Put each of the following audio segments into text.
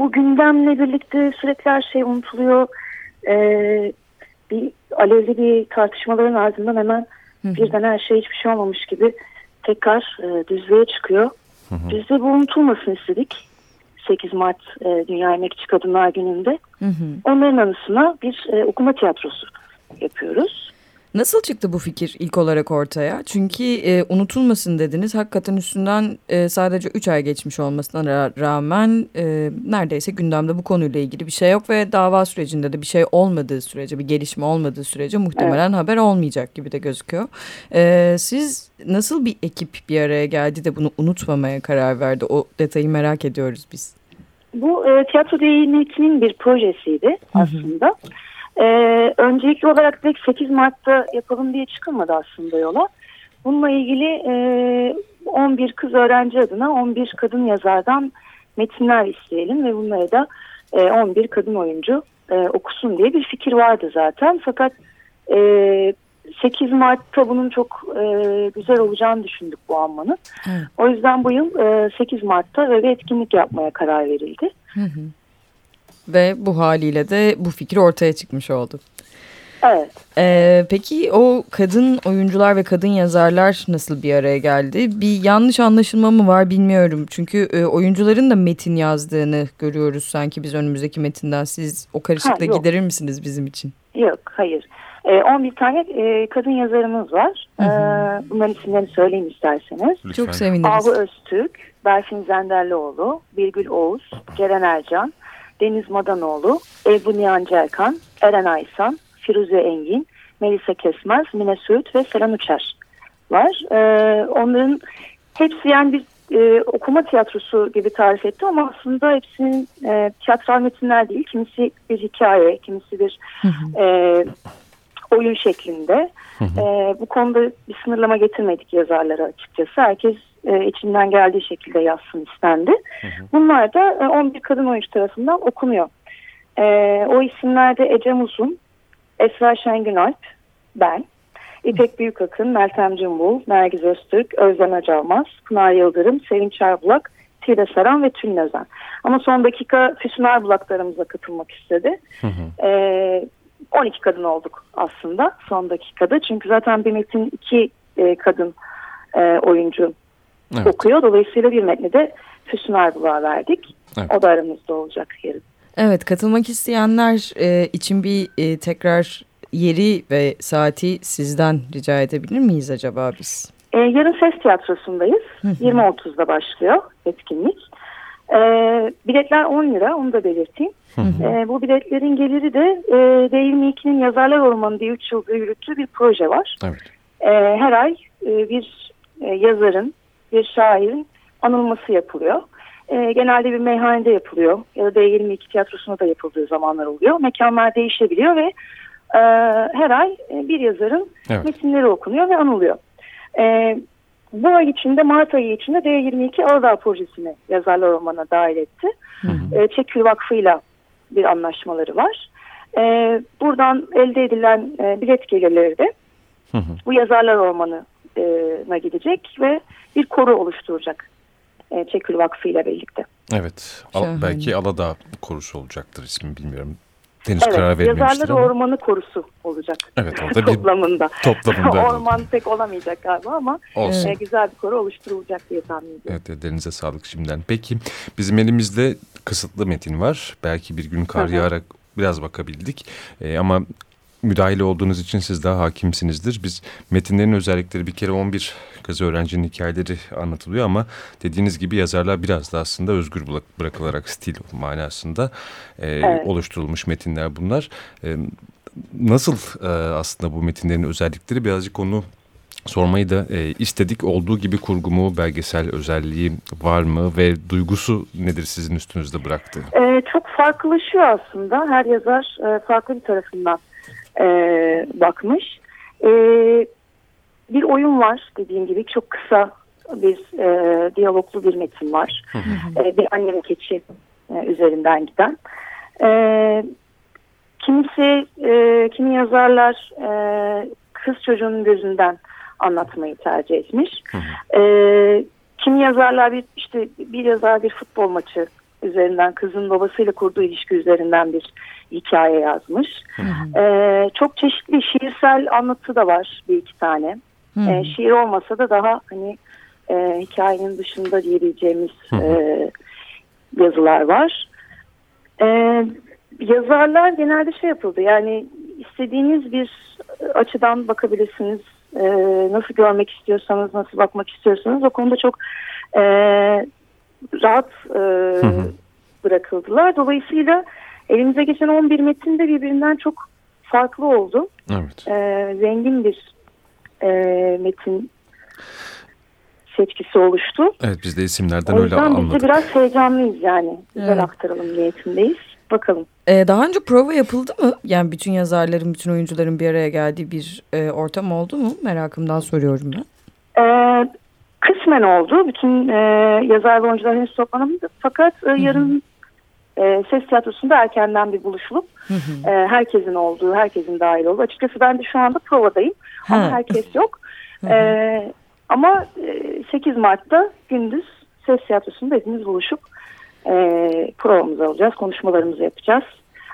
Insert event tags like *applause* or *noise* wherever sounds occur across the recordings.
bu gündemle birlikte sürekli her şey unutuluyor. E, bir alevli bir tartışmaların ardından hemen hı birden her şey hiçbir şey olmamış gibi tekrar e, düzlüğe çıkıyor. Hı hı. Biz de bu unutulmasın istedik. 8 Mart e, Dünya Emekçi Kadınlar Günü'nde. Hı hı. Onların anısına bir e, okuma tiyatrosu yapıyoruz. Nasıl çıktı bu fikir ilk olarak ortaya? Çünkü e, unutulmasın dediniz. Hakikaten üstünden e, sadece 3 ay geçmiş olmasına ra rağmen e, neredeyse gündemde bu konuyla ilgili bir şey yok ve dava sürecinde de bir şey olmadığı sürece, bir gelişme olmadığı sürece muhtemelen evet. haber olmayacak gibi de gözüküyor. E, siz nasıl bir ekip bir araya geldi de bunu unutmamaya karar verdi? O detayı merak ediyoruz biz. Bu e, tiyatro değinlikinin bir projesiydi aslında. Hı hı. Ee, öncelikli olarak direkt 8 Mart'ta yapalım diye çıkılmadı aslında yola. Bununla ilgili e, 11 kız öğrenci adına 11 kadın yazardan metinler isteyelim ve bunları da e, 11 kadın oyuncu e, okusun diye bir fikir vardı zaten. Fakat e, 8 Mart'ta bunun çok e, güzel olacağını düşündük bu anmanın. Evet. O yüzden bu yıl e, 8 Mart'ta böyle etkinlik yapmaya karar verildi. Hı hı. Ve bu haliyle de bu fikir ortaya çıkmış oldu. Evet. Ee, peki o kadın oyuncular ve kadın yazarlar nasıl bir araya geldi? Bir yanlış anlaşılma mı var bilmiyorum. Çünkü e, oyuncuların da metin yazdığını görüyoruz sanki biz önümüzdeki metinden. Siz o karışıklığı ha, giderir misiniz bizim için? Yok, hayır. E, 11 tane e, kadın yazarımız var. Hı hı. E, bunların isimlerini söyleyeyim isterseniz. Lütfen. Çok seviniriz. Ahu Öztürk, Berfin Zenderlioğlu, Birgül Oğuz, Ceren Ercan, Deniz Madanoğlu, Ebru Nihan Cerkan, Eren Aysan, Firuze Engin, Melisa Kesmez, Mine Söğüt ve Selen Uçer var. Ee, onların hepsi yani bir e, okuma tiyatrosu gibi tarif etti ama aslında hepsinin e, tiyatral metinler değil. Kimisi bir hikaye, kimisi bir E, oyun şeklinde. E, bu konuda bir sınırlama getirmedik yazarlara açıkçası. Herkes e, içinden geldiği şekilde yazsın istendi. Hı hı. Bunlar da e, 11 kadın oyuncu tarafından okunuyor. E, o isimlerde Ecem Uzun, Esra Şengünalp, ben, İpek Büyükakın, Meltem Cumbul, Nergiz Öztürk, Özlem Acalmaz, Pınar Yıldırım, Sevinç Erbulak, Tire Saran ve Tülin Özen. Ama son dakika Füsun Erbulaklarımıza katılmak istedi. Hı hı. E, 12 kadın olduk aslında son dakikada. Çünkü zaten bir metin iki e, kadın e, oyuncu evet. okuyor. Dolayısıyla bir metni de Füsun Erbulak'a verdik. Evet. O da aramızda olacak yarın. Evet katılmak isteyenler e, için bir e, tekrar yeri ve saati sizden rica edebilir miyiz acaba biz? E, yarın Ses Tiyatrosu'ndayız. 20.30'da başlıyor etkinlik. E, biletler 10 lira onu da belirteyim. E, bu biletlerin geliri de e, D22'nin Yazarlar Ormanı diye 3 yıldır yürüttüğü bir proje var. Evet. E, her ay e, bir e, yazarın, bir şairin anılması yapılıyor. E, genelde bir meyhanede yapılıyor ya da D22 tiyatrosunda da yapıldığı zamanlar oluyor. Mekanlar değişebiliyor ve e, her ay e, bir yazarın evet. metinleri okunuyor ve anılıyor. E, bu ay içinde Mart ayı içinde D22 Aladağ projesini yazarlar ormana dahil etti. Hı hı. E, Çekül Vakfı'yla bir anlaşmaları var. E, buradan elde edilen e, bilet gelirleri de hı hı. bu yazarlar ormanına gidecek ve bir koru oluşturacak e, Çekül Vakfı ile birlikte. Evet. Al, belki Aladağ korusu olacaktır ismi bilmiyorum. Henüz evet, karar Yazarlar ama. Ormanı korusu olacak. Evet orada bir *laughs* toplamında. toplamında. *laughs* Orman pek olamayacak galiba ama Olsun. E, güzel bir koru oluşturulacak diye tahmin ediyorum. Evet denize sağlık şimdiden. Peki bizim elimizde kısıtlı metin var. Belki bir gün kar yağarak biraz bakabildik. E, ama müdahale olduğunuz için siz daha hakimsinizdir. Biz metinlerin özellikleri bir kere 11 kız öğrencinin hikayeleri anlatılıyor ama dediğiniz gibi yazarlar biraz da aslında özgür bırakılarak stil manasında e, evet. oluşturulmuş metinler bunlar. E, nasıl e, aslında bu metinlerin özellikleri birazcık onu sormayı da e, istedik. Olduğu gibi kurgu mu, belgesel özelliği var mı ve duygusu nedir sizin üstünüzde bıraktığı? E, çok farklılaşıyor aslında. Her yazar e, farklı bir tarafından e, bakmış. E, bir oyun var dediğim gibi çok kısa bir e, diyaloglu bir metin var. e, bir anne ve keçi e, üzerinden giden. E, kimisi, e, kimi yazarlar e, kız çocuğunun gözünden anlatmayı tercih etmiş. e, kimi yazarlar bir işte bir yazar bir futbol maçı üzerinden kızın babasıyla kurduğu ilişki üzerinden bir hikaye yazmış. E, çok çeşitli şiirsel anlatı da var bir iki tane. E, şiir olmasa da daha hani e, hikayenin dışında diyebileceğimiz e, yazılar var. E, yazarlar genelde şey yapıldı yani istediğiniz bir açıdan bakabilirsiniz. E, nasıl görmek istiyorsanız, nasıl bakmak istiyorsanız o konuda çok e, rahat e, bırakıldılar. Dolayısıyla elimize geçen 11 metin de birbirinden çok farklı oldu. Evet. E, zengin bir e, metin seçkisi oluştu. Evet biz de isimlerden o öyle yüzden biz anladık. de biraz heyecanlıyız yani. Güzel Evet. aktaralım niyetindeyiz. Bakalım. Ee, daha önce prova yapıldı mı? Yani bütün yazarların, bütün oyuncuların bir araya geldiği bir e, ortam oldu mu? Merakımdan soruyorum ben. Ee, kısmen oldu. Bütün e, yazar ve oyuncular henüz toplanamadı. Fakat e, yarın e, ses tiyatrosunda erkenden bir buluşulup e, herkesin olduğu, herkesin dahil olduğu. Açıkçası ben de şu anda provadayım ama Ha. herkes yok. E, ama e, 8 Mart'ta gündüz ses tiyatrosunda hepimiz buluşup e, provamızı alacağız, konuşmalarımızı yapacağız.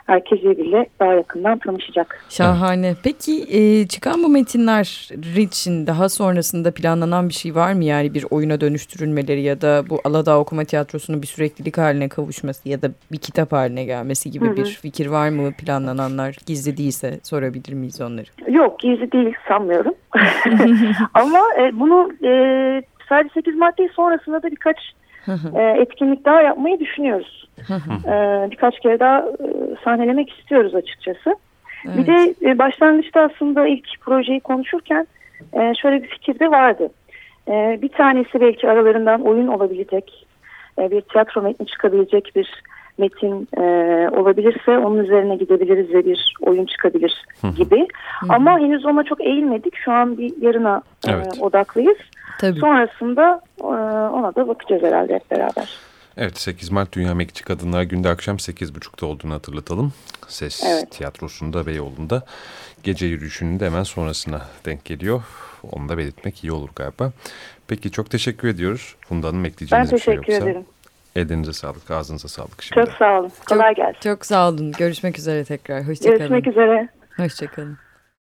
Herkes birbiriyle daha yakından tanışacak. Şahane. Peki e, çıkan bu metinler için daha sonrasında planlanan bir şey var mı? Yani bir oyuna dönüştürülmeleri ya da bu Aladağ Okuma Tiyatrosu'nun bir süreklilik haline kavuşması ya da bir kitap haline gelmesi gibi Hı hı. bir fikir var mı planlananlar? Gizli değilse sorabilir miyiz onları? Yok gizli değil sanmıyorum. *laughs* Ama e, bunu e, sadece 8 Mart değil sonrasında da birkaç e, etkinlik daha yapmayı düşünüyoruz. E, birkaç kere daha e, sahnelemek istiyoruz açıkçası. Bir de e, başlangıçta aslında ilk projeyi konuşurken e, şöyle bir fikir de vardı. E, bir tanesi belki aralarından oyun olabilecek, e, bir tiyatro metni çıkabilecek bir metin e, olabilirse onun üzerine gidebiliriz ve bir oyun çıkabilir gibi. Ama henüz ona çok eğilmedik. Şu an bir yarına e, Evet. odaklıyız. Tabii. Sonrasında e, ona da bakacağız herhalde hep beraber. Evet 8 Mart Dünya Emekçi Kadınlar Günde akşam 8.30'da olduğunu hatırlatalım. Ses Evet. tiyatrosunda Beyoğlu'nda gece yürüyüşünün de hemen sonrasına denk geliyor. Onu da belirtmek iyi olur galiba. Peki çok teşekkür ediyoruz. Funda Hanım Ben ekleyeceğiniz bir şey teşekkür yoksa. ederim. Ellerinize sağlık, ağzınıza sağlık şimdi. Çok sağ olun. Kolay gelsin. Çok sağ olun. Görüşmek üzere tekrar. Hoşçakalın. Görüşmek üzere. Hoşçakalın.